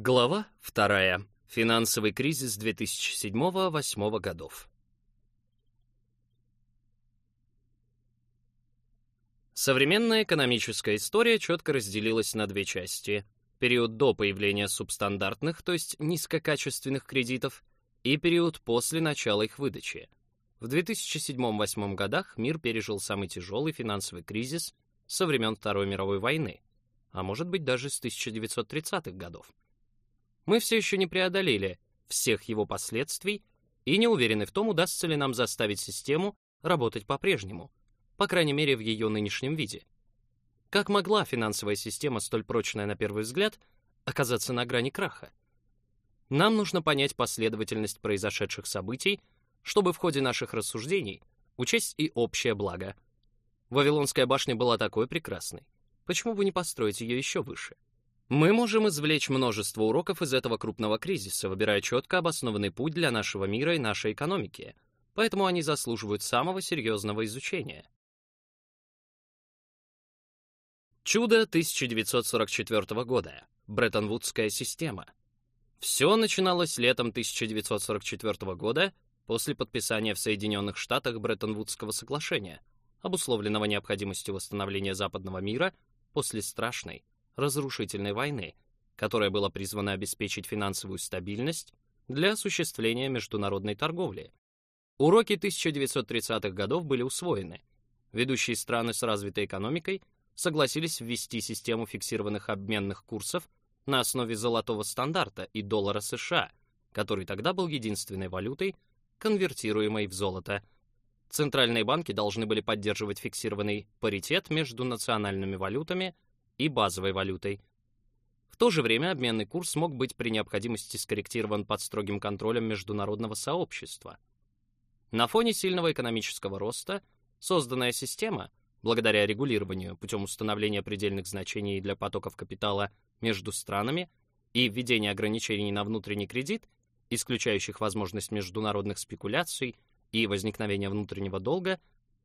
Глава 2. Финансовый кризис 2007-2008 годов. Современная экономическая история четко разделилась на две части. Период до появления субстандартных, то есть низкокачественных кредитов, и период после начала их выдачи. В 2007-2008 годах мир пережил самый тяжелый финансовый кризис со времен Второй мировой войны, а может быть даже с 1930-х годов. Мы все еще не преодолели всех его последствий и не уверены в том, удастся ли нам заставить систему работать по-прежнему, по крайней мере в ее нынешнем виде. Как могла финансовая система, столь прочная на первый взгляд, оказаться на грани краха? Нам нужно понять последовательность произошедших событий, чтобы в ходе наших рассуждений учесть и общее благо. Вавилонская башня была такой прекрасной. Почему бы не построить ее еще выше? Мы можем извлечь множество уроков из этого крупного кризиса, выбирая четко обоснованный путь для нашего мира и нашей экономики, поэтому они заслуживают самого серьезного изучения. Чудо 1944 года. Бреттон-Вудская система. Все начиналось летом 1944 года после подписания в Соединенных Штатах Бреттон-Вудского соглашения, обусловленного необходимостью восстановления западного мира после страшной, разрушительной войны, которая была призвана обеспечить финансовую стабильность для осуществления международной торговли. Уроки 1930-х годов были усвоены. Ведущие страны с развитой экономикой согласились ввести систему фиксированных обменных курсов на основе золотого стандарта и доллара США, который тогда был единственной валютой, конвертируемой в золото. Центральные банки должны были поддерживать фиксированный паритет между национальными валютами и базовой валютой. В то же время обменный курс мог быть при необходимости скорректирован под строгим контролем международного сообщества. На фоне сильного экономического роста созданная система благодаря регулированию путем установления предельных значений для потоков капитала между странами и введения ограничений на внутренний кредит, исключающих возможность международных спекуляций и возникновения внутреннего долга,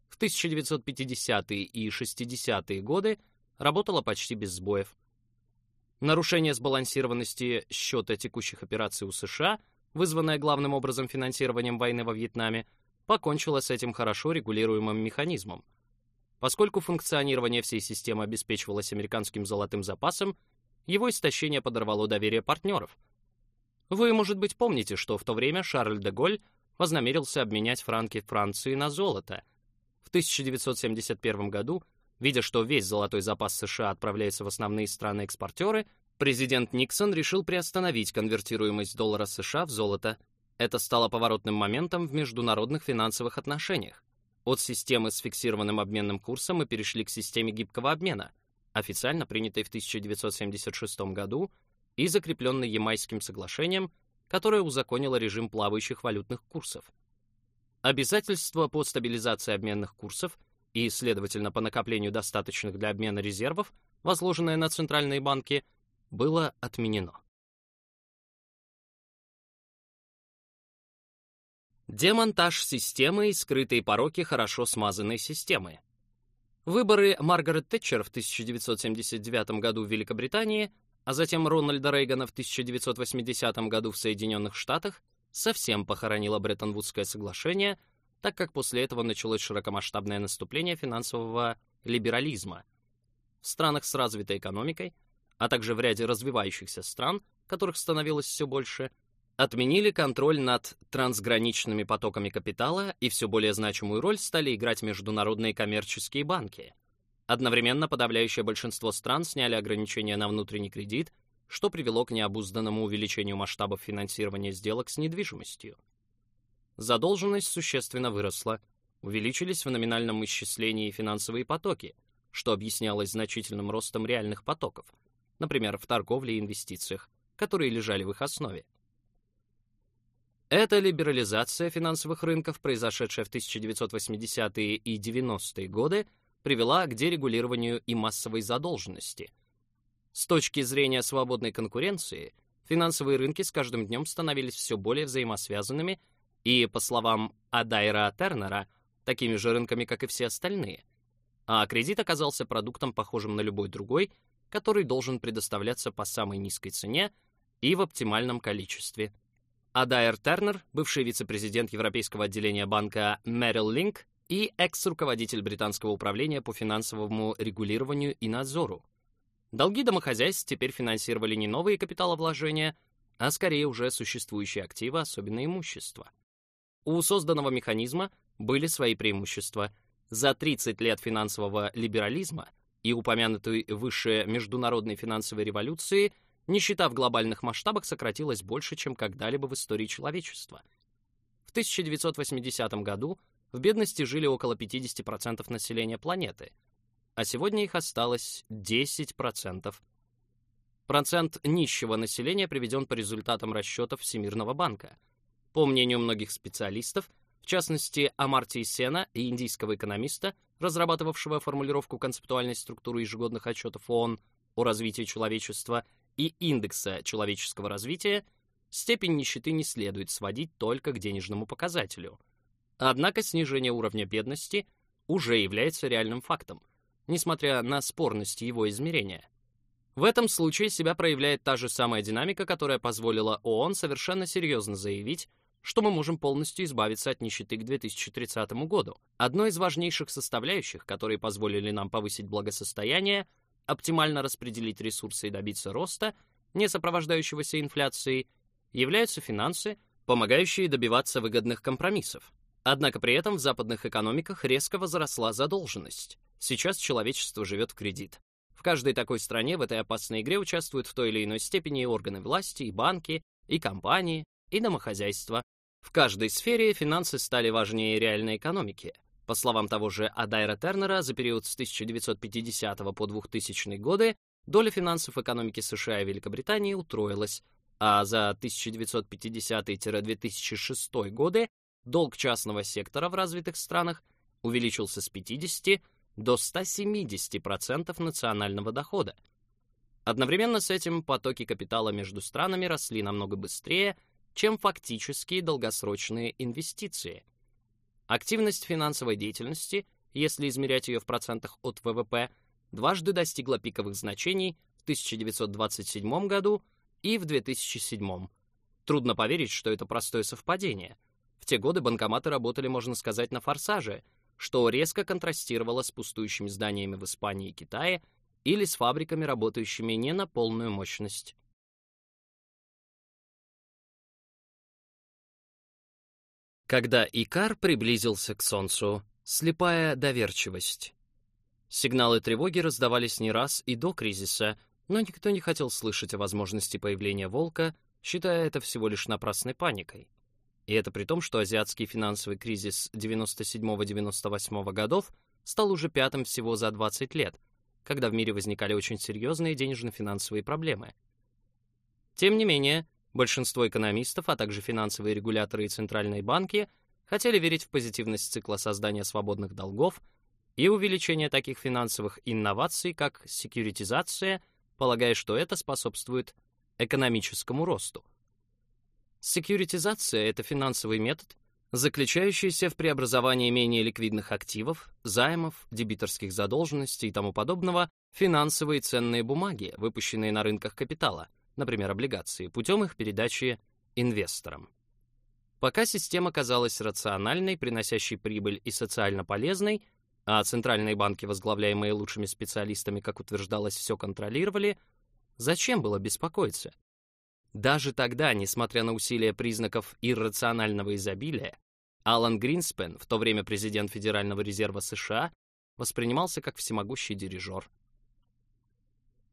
в 1950-е и 60-е годы работала почти без сбоев. Нарушение сбалансированности счета текущих операций у США, вызванное главным образом финансированием войны во Вьетнаме, покончило с этим хорошо регулируемым механизмом. Поскольку функционирование всей системы обеспечивалось американским золотым запасом, его истощение подорвало доверие партнеров. Вы, может быть, помните, что в то время Шарль де Голль вознамерился обменять франки Франции на золото. В 1971 году, видя, что весь золотой запас США отправляется в основные страны-экспортеры, президент Никсон решил приостановить конвертируемость доллара США в золото. Это стало поворотным моментом в международных финансовых отношениях. От системы с фиксированным обменным курсом мы перешли к системе гибкого обмена, официально принятой в 1976 году и закрепленной Ямайским соглашением, которое узаконило режим плавающих валютных курсов. Обязательство по стабилизации обменных курсов и, следовательно, по накоплению достаточных для обмена резервов, возложенное на центральные банки, было отменено. Демонтаж системы и скрытые пороки хорошо смазанной системы. Выборы Маргарет Тэтчер в 1979 году в Великобритании, а затем Рональда Рейгана в 1980 году в Соединенных Штатах совсем похоронило Бреттон-Вудское соглашение, так как после этого началось широкомасштабное наступление финансового либерализма. В странах с развитой экономикой, а также в ряде развивающихся стран, которых становилось все больше – отменили контроль над трансграничными потоками капитала и все более значимую роль стали играть международные коммерческие банки. Одновременно подавляющее большинство стран сняли ограничения на внутренний кредит, что привело к необузданному увеличению масштабов финансирования сделок с недвижимостью. Задолженность существенно выросла, увеличились в номинальном исчислении финансовые потоки, что объяснялось значительным ростом реальных потоков, например, в торговле и инвестициях, которые лежали в их основе. Эта либерализация финансовых рынков, произошедшая в 1980-е и 90-е годы, привела к дерегулированию и массовой задолженности. С точки зрения свободной конкуренции, финансовые рынки с каждым днем становились все более взаимосвязанными и, по словам Адайра Тернера, такими же рынками, как и все остальные. А кредит оказался продуктом, похожим на любой другой, который должен предоставляться по самой низкой цене и в оптимальном количестве. А Дайер Тернер, бывший вице-президент Европейского отделения банка Merrill Link и экс-руководитель британского управления по финансовому регулированию и надзору. Долги домохозяйств теперь финансировали не новые капиталовложения, а скорее уже существующие активы, особенно имущество. У созданного механизма были свои преимущества. За 30 лет финансового либерализма и упомянутой выше международной финансовой революции нищета в глобальных масштабах сократилась больше, чем когда-либо в истории человечества. В 1980 году в бедности жили около 50% населения планеты, а сегодня их осталось 10%. Процент нищего населения приведен по результатам расчетов Всемирного банка. По мнению многих специалистов, в частности, Амартии Сена и индийского экономиста, разрабатывавшего формулировку концептуальной структуры ежегодных отчетов ООН о развитии человечества и индекса человеческого развития, степень нищеты не следует сводить только к денежному показателю. Однако снижение уровня бедности уже является реальным фактом, несмотря на спорность его измерения. В этом случае себя проявляет та же самая динамика, которая позволила ООН совершенно серьезно заявить, что мы можем полностью избавиться от нищеты к 2030 году. Одной из важнейших составляющих, которые позволили нам повысить благосостояние, оптимально распределить ресурсы и добиться роста, не сопровождающегося инфляцией, являются финансы, помогающие добиваться выгодных компромиссов. Однако при этом в западных экономиках резко возросла задолженность. Сейчас человечество живет в кредит. В каждой такой стране в этой опасной игре участвуют в той или иной степени органы власти, и банки, и компании, и домохозяйства. В каждой сфере финансы стали важнее реальной экономики. По словам того же Адайра Тернера, за период с 1950 по 2000 годы доля финансов в экономике США и Великобритании утроилась, а за 1950-2006 годы долг частного сектора в развитых странах увеличился с 50 до 170% национального дохода. Одновременно с этим потоки капитала между странами росли намного быстрее, чем фактические долгосрочные инвестиции. Активность финансовой деятельности, если измерять ее в процентах от ВВП, дважды достигла пиковых значений в 1927 году и в 2007. Трудно поверить, что это простое совпадение. В те годы банкоматы работали, можно сказать, на форсаже — что резко контрастировало с пустующими зданиями в Испании и Китае или с фабриками, работающими не на полную мощность. Когда Икар приблизился к Солнцу, слепая доверчивость. Сигналы тревоги раздавались не раз и до кризиса, но никто не хотел слышать о возможности появления волка, считая это всего лишь напрасной паникой. И это при том, что азиатский финансовый кризис 97-98 годов стал уже пятым всего за 20 лет, когда в мире возникали очень серьезные денежно-финансовые проблемы. Тем не менее, большинство экономистов, а также финансовые регуляторы и центральные банки хотели верить в позитивность цикла создания свободных долгов и увеличения таких финансовых инноваций, как секьюритизация, полагая, что это способствует экономическому росту. Секьюритизация — это финансовый метод, заключающийся в преобразовании менее ликвидных активов, займов, дебиторских задолженностей и тому подобного финансовые ценные бумаги, выпущенные на рынках капитала, например, облигации, путем их передачи инвесторам. Пока система казалась рациональной, приносящей прибыль и социально полезной, а центральные банки, возглавляемые лучшими специалистами, как утверждалось, все контролировали, зачем было беспокоиться? Даже тогда, несмотря на усилия признаков иррационального изобилия, Алан Гринспен, в то время президент Федерального резерва США, воспринимался как всемогущий дирижер.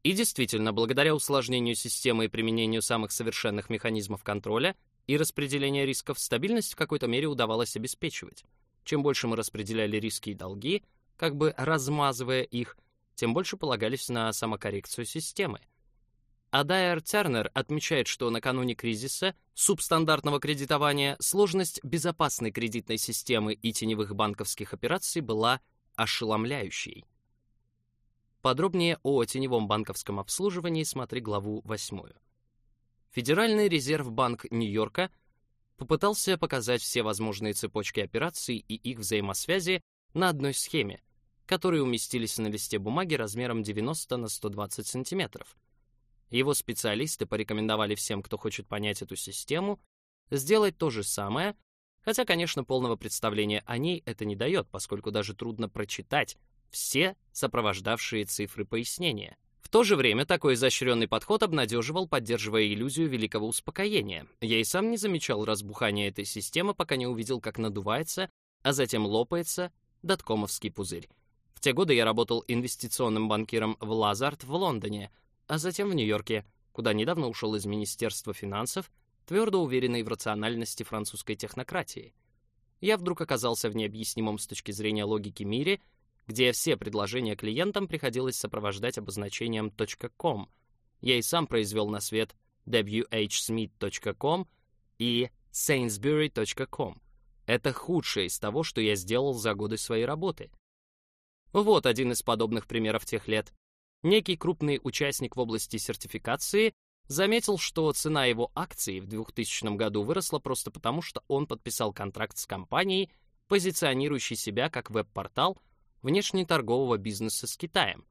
И действительно, благодаря усложнению системы и применению самых совершенных механизмов контроля и распределения рисков, стабильность в какой-то мере удавалось обеспечивать. Чем больше мы распределяли риски и долги, как бы размазывая их, тем больше полагались на самокоррекцию системы, а Дайер Тернер отмечает, что накануне кризиса субстандартного кредитования сложность безопасной кредитной системы и теневых банковских операций была ошеломляющей. Подробнее о теневом банковском обслуживании смотри главу 8. Федеральный резерв Банк Нью-Йорка попытался показать все возможные цепочки операций и их взаимосвязи на одной схеме, которые уместились на листе бумаги размером 90 на 120 сантиметров — Его специалисты порекомендовали всем, кто хочет понять эту систему, сделать то же самое, хотя, конечно, полного представления о ней это не дает, поскольку даже трудно прочитать все сопровождавшие цифры пояснения. В то же время такой изощренный подход обнадеживал, поддерживая иллюзию великого успокоения. Я и сам не замечал разбухания этой системы, пока не увидел, как надувается, а затем лопается доткомовский пузырь. В те годы я работал инвестиционным банкиром в Лазард в Лондоне, а затем в Нью-Йорке, куда недавно ушел из Министерства финансов, твердо уверенный в рациональности французской технократии. Я вдруг оказался в необъяснимом с точки зрения логики мире, где все предложения клиентам приходилось сопровождать обозначением .com. Я и сам произвел на свет whsmith.com и sainsbury.com. Это худшее из того, что я сделал за годы своей работы. Вот один из подобных примеров тех лет. Некий крупный участник в области сертификации заметил, что цена его акций в 2000 году выросла просто потому, что он подписал контракт с компанией, позиционирующей себя как веб-портал внешнеторгового бизнеса с Китаем.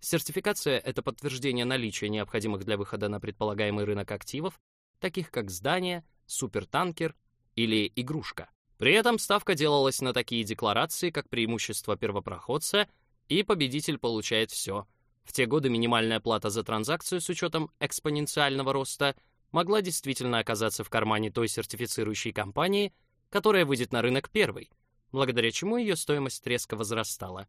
Сертификация — это подтверждение наличия необходимых для выхода на предполагаемый рынок активов, таких как здание, супертанкер или игрушка. При этом ставка делалась на такие декларации, как преимущество первопроходца и победитель получает все. В те годы минимальная плата за транзакцию с учетом экспоненциального роста могла действительно оказаться в кармане той сертифицирующей компании, которая выйдет на рынок первой, благодаря чему ее стоимость резко возрастала.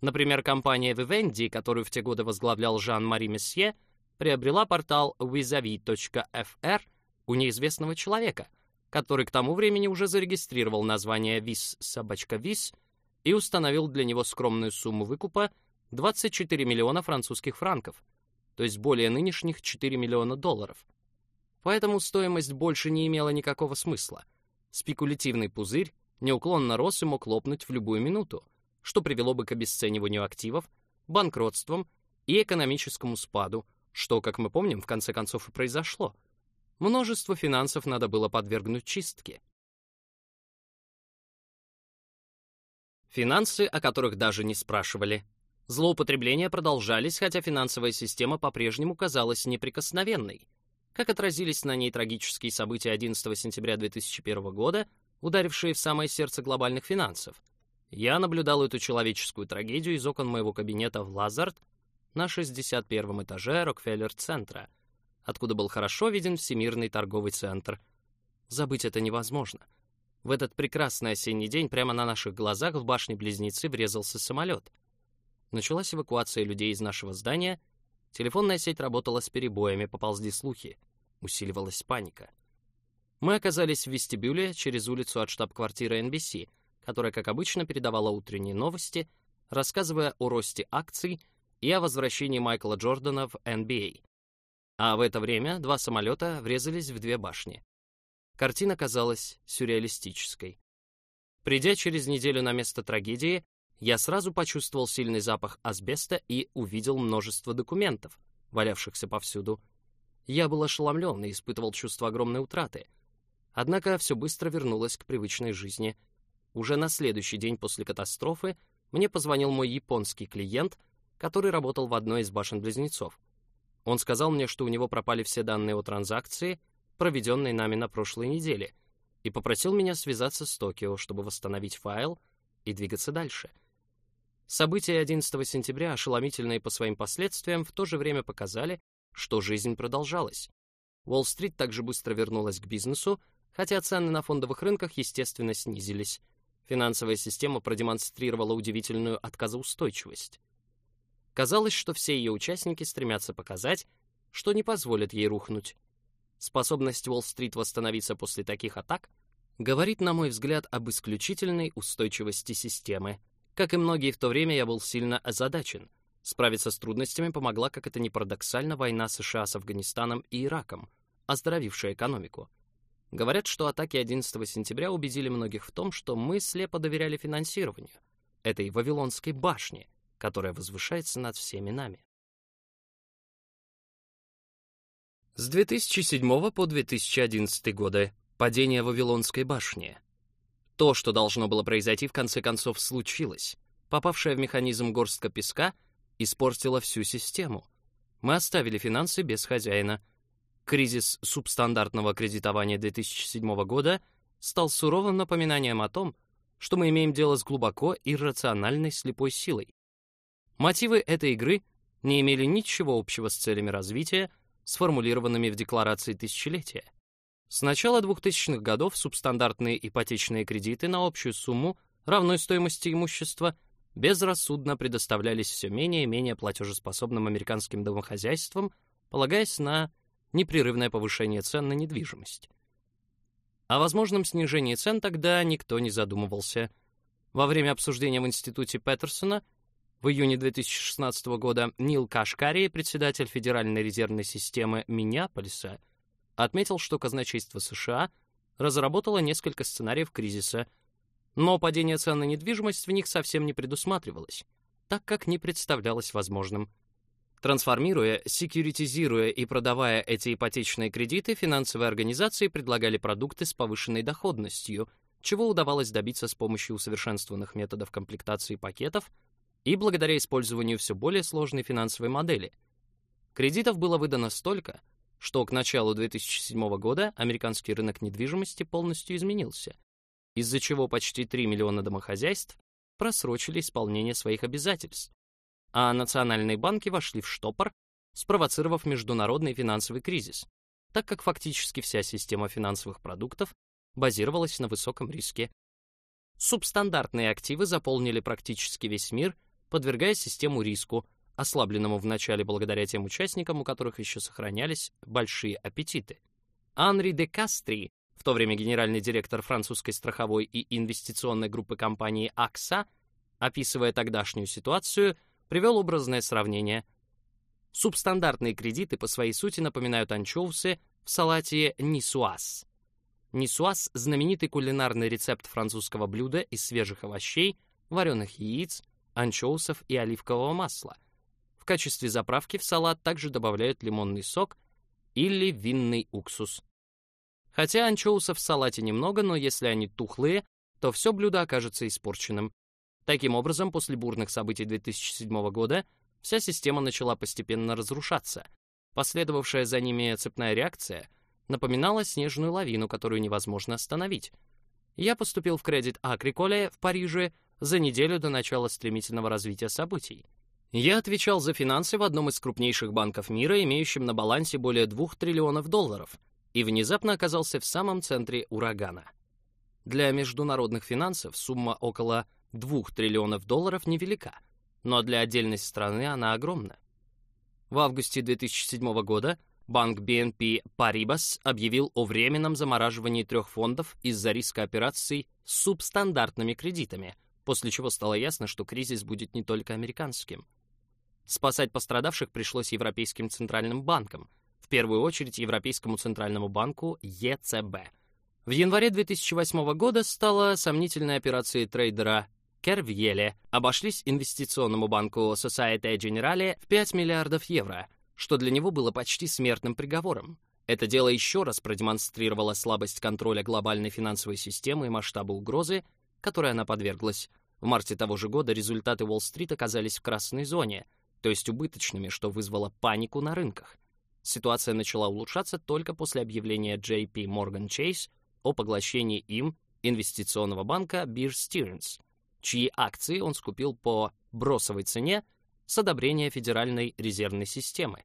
Например, компания Vivendi, которую в те годы возглавлял Жан-Мари Месье, приобрела портал vizavi.fr у неизвестного человека — который к тому времени уже зарегистрировал название ВИС собачка ВИС и установил для него скромную сумму выкупа 24 миллиона французских франков, то есть более нынешних 4 миллиона долларов. Поэтому стоимость больше не имела никакого смысла. Спекулятивный пузырь неуклонно рос и мог лопнуть в любую минуту, что привело бы к обесцениванию активов, банкротствам и экономическому спаду, что, как мы помним, в конце концов и произошло — множество финансов надо было подвергнуть чистке. Финансы, о которых даже не спрашивали. Злоупотребления продолжались, хотя финансовая система по-прежнему казалась неприкосновенной. Как отразились на ней трагические события 11 сентября 2001 года, ударившие в самое сердце глобальных финансов. Я наблюдал эту человеческую трагедию из окон моего кабинета в Лазард на 61 этаже Рокфеллер-центра — откуда был хорошо виден Всемирный торговый центр. Забыть это невозможно. В этот прекрасный осенний день прямо на наших глазах в башне-близнецы врезался самолет. Началась эвакуация людей из нашего здания, телефонная сеть работала с перебоями, поползли слухи, усиливалась паника. Мы оказались в вестибюле через улицу от штаб-квартиры NBC, которая, как обычно, передавала утренние новости, рассказывая о росте акций и о возвращении Майкла Джордана в NBA. А в это время два самолета врезались в две башни. Картина казалась сюрреалистической. Придя через неделю на место трагедии, я сразу почувствовал сильный запах асбеста и увидел множество документов, валявшихся повсюду. Я был ошеломлен и испытывал чувство огромной утраты. Однако все быстро вернулось к привычной жизни. Уже на следующий день после катастрофы мне позвонил мой японский клиент, который работал в одной из башен-близнецов. Он сказал мне, что у него пропали все данные о транзакции, проведенной нами на прошлой неделе, и попросил меня связаться с Токио, чтобы восстановить файл и двигаться дальше. События 11 сентября, ошеломительные по своим последствиям, в то же время показали, что жизнь продолжалась. Уолл-стрит также быстро вернулась к бизнесу, хотя цены на фондовых рынках, естественно, снизились. Финансовая система продемонстрировала удивительную отказоустойчивость. Казалось, что все ее участники стремятся показать, что не позволят ей рухнуть. Способность Уолл-стрит восстановиться после таких атак говорит, на мой взгляд, об исключительной устойчивости системы. Как и многие в то время, я был сильно озадачен. Справиться с трудностями помогла, как это ни парадоксально, война США с Афганистаном и Ираком, оздоровившая экономику. Говорят, что атаки 11 сентября убедили многих в том, что мы слепо доверяли финансированию, этой Вавилонской башне, которая возвышается над всеми нами. С 2007 по 2011 годы падение Вавилонской башни. То, что должно было произойти, в конце концов случилось. Попавшая в механизм горстка песка испортила всю систему. Мы оставили финансы без хозяина. Кризис субстандартного кредитования 2007 года стал суровым напоминанием о том, что мы имеем дело с глубоко иррациональной слепой силой. Мотивы этой игры не имели ничего общего с целями развития, сформулированными в Декларации тысячелетия. С начала 2000-х годов субстандартные ипотечные кредиты на общую сумму, равной стоимости имущества, безрассудно предоставлялись все менее и менее платежеспособным американским домохозяйствам, полагаясь на непрерывное повышение цен на недвижимость. О возможном снижении цен тогда никто не задумывался. Во время обсуждения в институте Петерсона в июне 2016 года Нил Кашкари, председатель Федеральной резервной системы Миннеаполиса, отметил, что казначейство США разработало несколько сценариев кризиса, но падение цен на недвижимость в них совсем не предусматривалось, так как не представлялось возможным. Трансформируя, секьюритизируя и продавая эти ипотечные кредиты, финансовые организации предлагали продукты с повышенной доходностью, чего удавалось добиться с помощью усовершенствованных методов комплектации пакетов и благодаря использованию все более сложной финансовой модели. Кредитов было выдано столько, что к началу 2007 года американский рынок недвижимости полностью изменился, из-за чего почти 3 миллиона домохозяйств просрочили исполнение своих обязательств, а национальные банки вошли в штопор, спровоцировав международный финансовый кризис, так как фактически вся система финансовых продуктов базировалась на высоком риске. Субстандартные активы заполнили практически весь мир, подвергая систему риску, ослабленному вначале благодаря тем участникам, у которых еще сохранялись большие аппетиты. Анри де Кастри, в то время генеральный директор французской страховой и инвестиционной группы компании AXA, описывая тогдашнюю ситуацию, привел образное сравнение. Субстандартные кредиты по своей сути напоминают анчоусы в салате нисуаз. Нисуаз — знаменитый кулинарный рецепт французского блюда из свежих овощей, вареных яиц, анчоусов и оливкового масла. В качестве заправки в салат также добавляют лимонный сок или винный уксус. Хотя анчоусов в салате немного, но если они тухлые, то все блюдо окажется испорченным. Таким образом, после бурных событий 2007 года вся система начала постепенно разрушаться. Последовавшая за ними цепная реакция напоминала снежную лавину, которую невозможно остановить. Я поступил в кредит Акриколе в Париже за неделю до начала стремительного развития событий. Я отвечал за финансы в одном из крупнейших банков мира, имеющем на балансе более 2 триллионов долларов, и внезапно оказался в самом центре урагана. Для международных финансов сумма около 2 триллионов долларов невелика, но для отдельной страны она огромна. В августе 2007 года банк BNP Paribas объявил о временном замораживании трех фондов из-за риска операций с субстандартными кредитами, после чего стало ясно, что кризис будет не только американским. Спасать пострадавших пришлось Европейским центральным банкам, в первую очередь Европейскому центральному банку ЕЦБ. В январе 2008 года стала сомнительной операцией трейдера Кервьеле обошлись инвестиционному банку Societe Generale в 5 миллиардов евро, что для него было почти смертным приговором. Это дело еще раз продемонстрировало слабость контроля глобальной финансовой системы и масштабы угрозы, которой она подверглась. В марте того же года результаты Уолл-стрит оказались в красной зоне, то есть убыточными, что вызвало панику на рынках. Ситуация начала улучшаться только после объявления JP Morgan Chase о поглощении им инвестиционного банка Bear Stearns — чьи акции он скупил по бросовой цене с одобрения Федеральной резервной системы.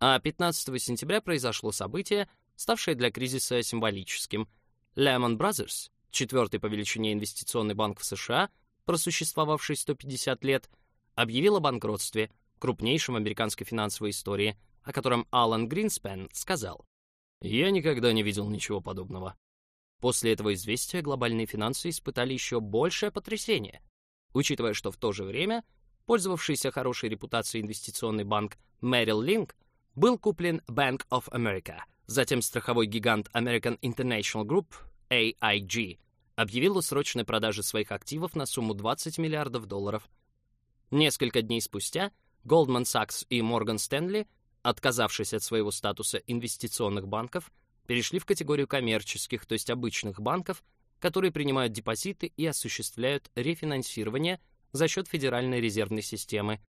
А 15 сентября произошло событие, ставшее для кризиса символическим. Lehman Brothers, четвертый по величине инвестиционный банк в США, просуществовавший 150 лет, объявил о банкротстве, крупнейшем американской финансовой истории, о котором Алан Гринспен сказал, «Я никогда не видел ничего подобного. После этого известия глобальные финансы испытали еще большее потрясение, учитывая, что в то же время пользовавшийся хорошей репутацией инвестиционный банк Merrill Lynch был куплен Bank of America, затем страховой гигант American International Group, AIG, объявил о срочной продаже своих активов на сумму 20 миллиардов долларов. Несколько дней спустя Goldman Sachs и Morgan Stanley, отказавшись от своего статуса инвестиционных банков, перешли в категорию коммерческих, то есть обычных банков, которые принимают депозиты и осуществляют рефинансирование за счет Федеральной резервной системы.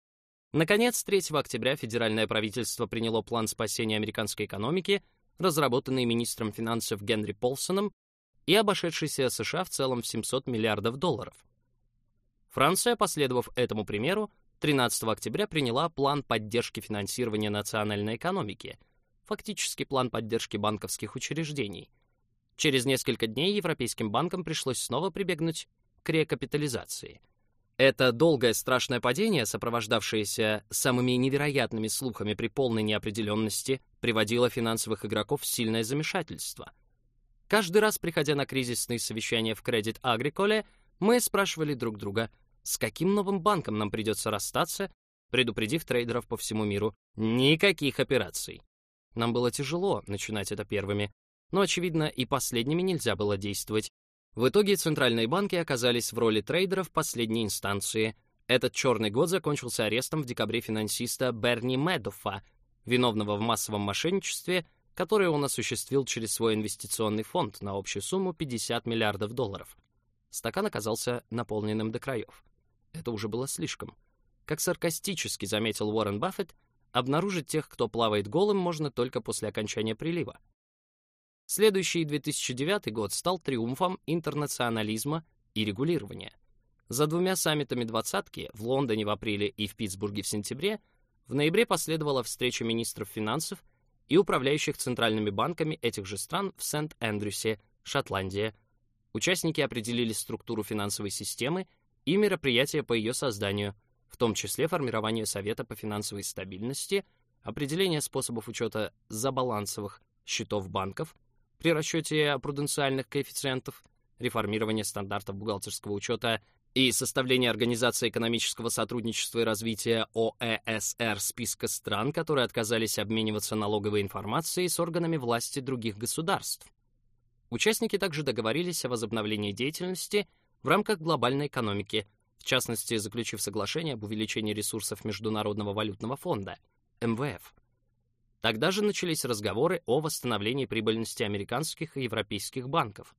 Наконец, 3 октября федеральное правительство приняло план спасения американской экономики, разработанный министром финансов Генри Полсоном и обошедшийся США в целом в 700 миллиардов долларов. Франция, последовав этому примеру, 13 октября приняла план поддержки финансирования национальной экономики, фактически план поддержки банковских учреждений. Через несколько дней европейским банкам пришлось снова прибегнуть к рекапитализации – это долгое страшное падение, сопровождавшееся самыми невероятными слухами при полной неопределенности, приводило финансовых игроков в сильное замешательство. Каждый раз, приходя на кризисные совещания в Credit Agricole, мы спрашивали друг друга, с каким новым банком нам придется расстаться, предупредив трейдеров по всему миру никаких операций. Нам было тяжело начинать это первыми, но, очевидно, и последними нельзя было действовать, в итоге центральные банки оказались в роли трейдеров последней инстанции. Этот черный год закончился арестом в декабре финансиста Берни Медоффа, виновного в массовом мошенничестве, которое он осуществил через свой инвестиционный фонд на общую сумму 50 миллиардов долларов. Стакан оказался наполненным до краев. Это уже было слишком. Как саркастически заметил Уоррен Баффет, обнаружить тех, кто плавает голым, можно только после окончания прилива. Следующий 2009 год стал триумфом интернационализма и регулирования. За двумя саммитами двадцатки в Лондоне в апреле и в Питтсбурге в сентябре в ноябре последовала встреча министров финансов и управляющих центральными банками этих же стран в Сент-Эндрюсе, Шотландия. Участники определили структуру финансовой системы и мероприятия по ее созданию, в том числе формирование Совета по финансовой стабильности, определение способов учета забалансовых счетов банков, при расчете пруденциальных коэффициентов, реформирование стандартов бухгалтерского учета и составление Организации экономического сотрудничества и развития ОЭСР списка стран, которые отказались обмениваться налоговой информацией с органами власти других государств. Участники также договорились о возобновлении деятельности в рамках глобальной экономики, в частности, заключив соглашение об увеличении ресурсов Международного валютного фонда, МВФ. Тогда же начались разговоры о восстановлении прибыльности американских и европейских банков.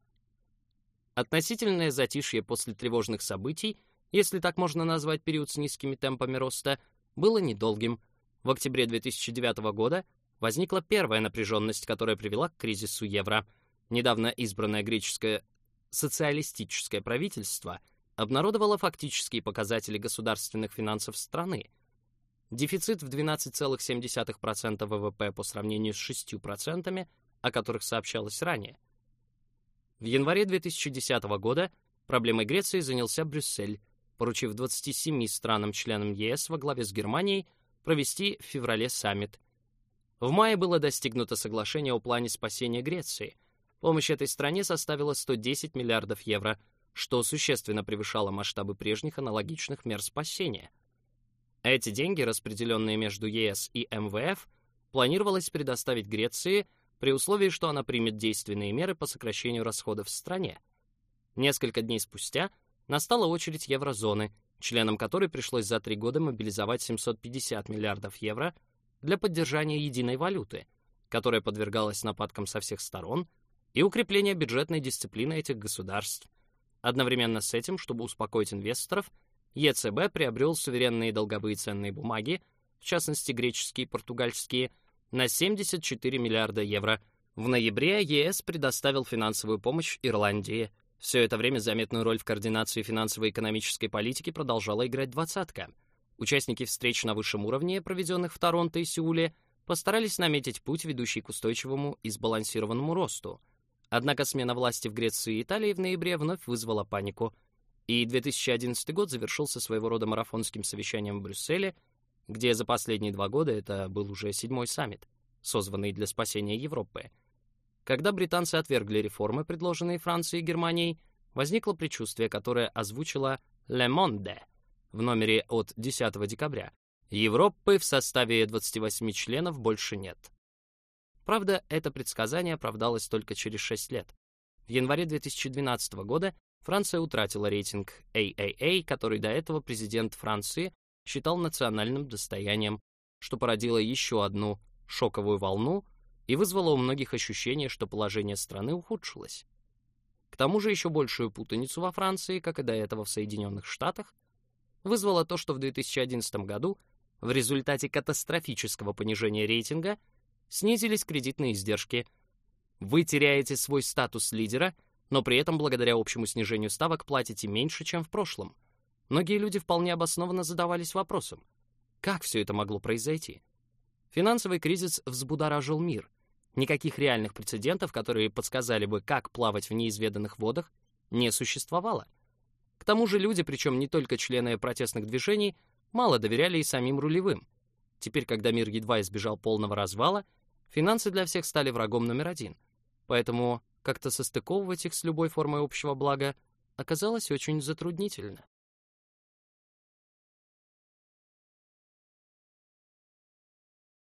Относительное затишье после тревожных событий, если так можно назвать период с низкими темпами роста, было недолгим. В октябре 2009 года возникла первая напряженность, которая привела к кризису евро. Недавно избранное греческое социалистическое правительство обнародовало фактические показатели государственных финансов страны, Дефицит в 12,7% ВВП по сравнению с 6%, о которых сообщалось ранее. В январе 2010 года проблемой Греции занялся Брюссель, поручив 27 странам-членам ЕС во главе с Германией провести в феврале саммит. В мае было достигнуто соглашение о плане спасения Греции. Помощь этой стране составила 110 миллиардов евро, что существенно превышало масштабы прежних аналогичных мер спасения — эти деньги, распределенные между ЕС и МВФ, планировалось предоставить Греции при условии, что она примет действенные меры по сокращению расходов в стране. Несколько дней спустя настала очередь еврозоны, членам которой пришлось за три года мобилизовать 750 миллиардов евро для поддержания единой валюты, которая подвергалась нападкам со всех сторон, и укрепления бюджетной дисциплины этих государств. Одновременно с этим, чтобы успокоить инвесторов, ЕЦБ приобрел суверенные долговые ценные бумаги, в частности греческие и португальские, на 74 миллиарда евро. В ноябре ЕС предоставил финансовую помощь Ирландии. Все это время заметную роль в координации финансово-экономической политики продолжала играть двадцатка. Участники встреч на высшем уровне, проведенных в Торонто и Сеуле, постарались наметить путь, ведущий к устойчивому и сбалансированному росту. Однако смена власти в Греции и Италии в ноябре вновь вызвала панику – и 2011 год завершился своего рода марафонским совещанием в Брюсселе, где за последние два года это был уже седьмой саммит, созванный для спасения Европы. Когда британцы отвергли реформы, предложенные Францией и Германией, возникло предчувствие, которое озвучила Le Monde в номере от 10 декабря. Европы в составе 28 членов больше нет. Правда, это предсказание оправдалось только через 6 лет. В январе 2012 года Франция утратила рейтинг AAA, который до этого президент Франции считал национальным достоянием, что породило еще одну шоковую волну и вызвало у многих ощущение, что положение страны ухудшилось. К тому же еще большую путаницу во Франции, как и до этого в Соединенных Штатах, вызвало то, что в 2011 году В результате катастрофического понижения рейтинга снизились кредитные издержки. Вы теряете свой статус лидера, но при этом благодаря общему снижению ставок платите меньше, чем в прошлом. Многие люди вполне обоснованно задавались вопросом, как все это могло произойти? Финансовый кризис взбудоражил мир. Никаких реальных прецедентов, которые подсказали бы, как плавать в неизведанных водах, не существовало. К тому же люди, причем не только члены протестных движений, мало доверяли и самим рулевым. Теперь, когда мир едва избежал полного развала, финансы для всех стали врагом номер один. Поэтому как-то состыковывать их с любой формой общего блага оказалось очень затруднительно.